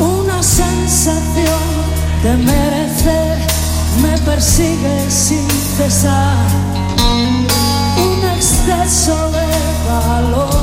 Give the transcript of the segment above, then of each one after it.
Una sensación de merecer persigue sin cesar un exceso de valor.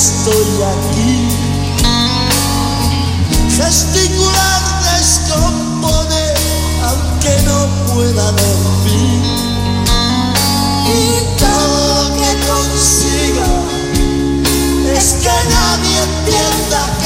estoy aquí. Gesticular, descomponer, aunque no pueda dormir. Y todo lo que consiga es que nadie entienda.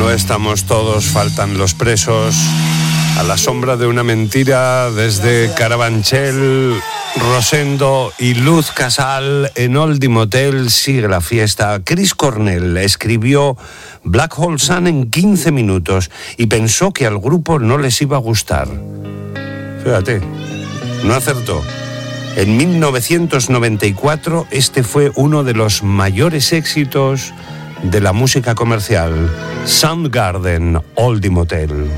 Motel. estamos todos, faltan los presos. A la sombra de una mentira desde Carabanchel, Rosendo y Luz Casal en Old Motel sigue la fiesta. Chris Cornell escribió Black Hole Sun en 15 minutos y pensó que al grupo no les iba a gustar. Fíjate, no acertó. En 1994 este fue uno de los mayores éxitos de la música comercial, Soundgarden Oldie Motel.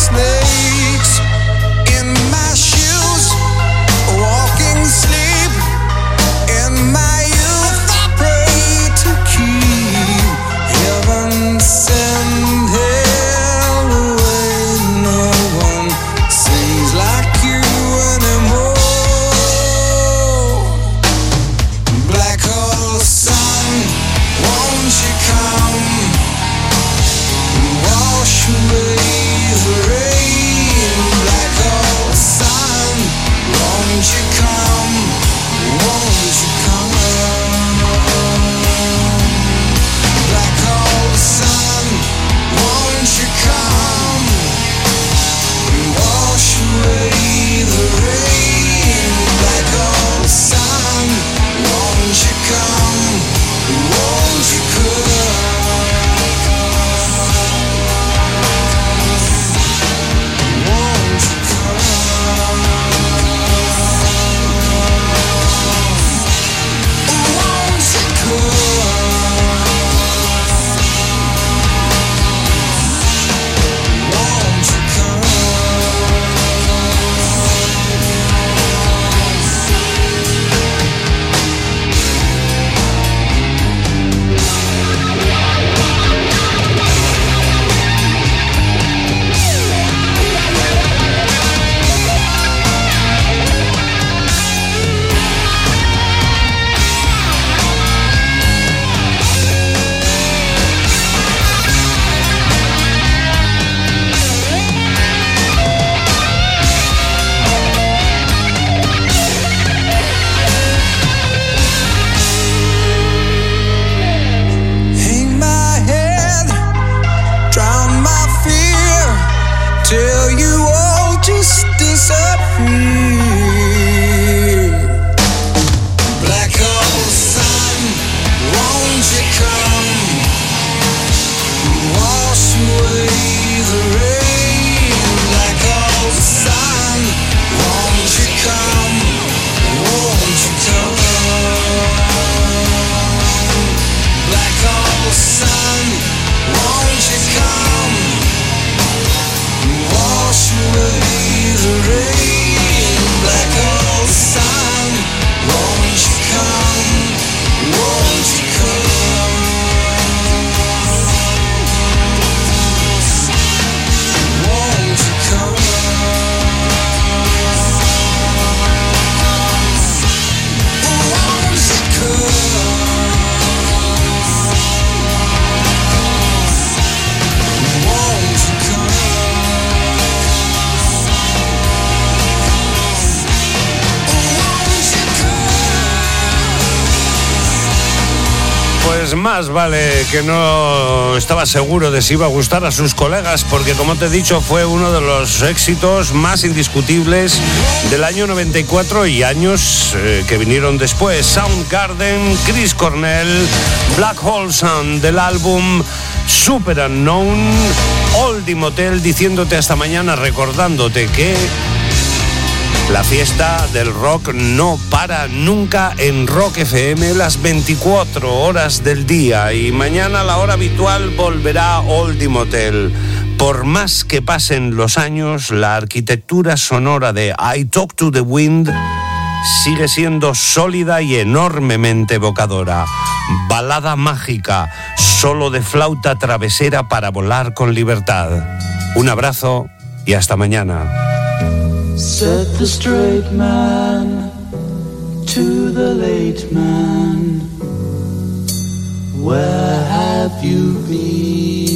snake más vale que no estaba seguro de si iba a gustar a sus colegas, porque como te he dicho, fue uno de los éxitos más indiscutibles del año 94 y años eh, que vinieron después. Soundgarden, Chris Cornell, Black Hole Sound del álbum Super Unknown, Oldie Motel, diciéndote hasta mañana, recordándote que la fiesta del rock no para nunca en Rock FM las 24 horas del día y mañana la hora habitual volverá Oldie Motel. Por más que pasen los años, la arquitectura sonora de I Talk to the Wind sigue siendo sólida y enormemente evocadora. Balada mágica, solo de flauta travesera para volar con libertad. Un abrazo y hasta mañana. Said the straight man to the late man, Where have you been?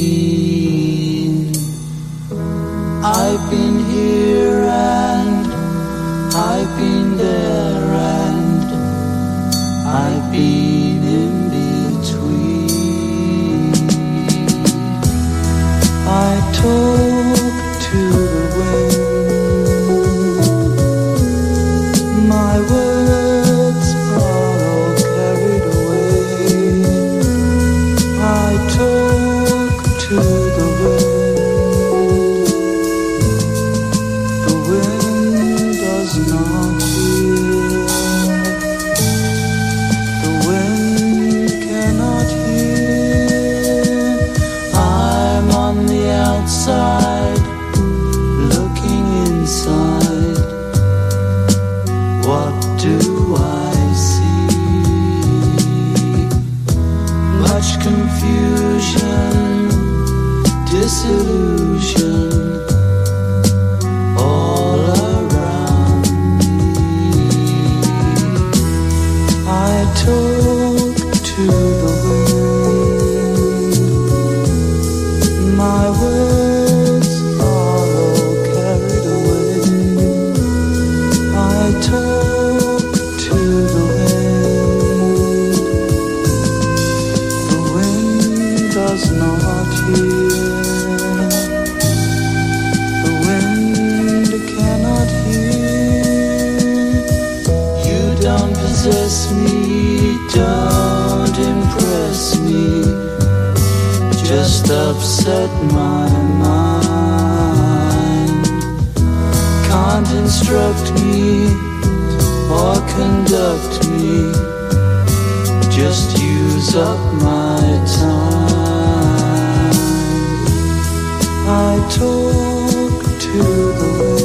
disillusion. loved me just use up my time. I talk to the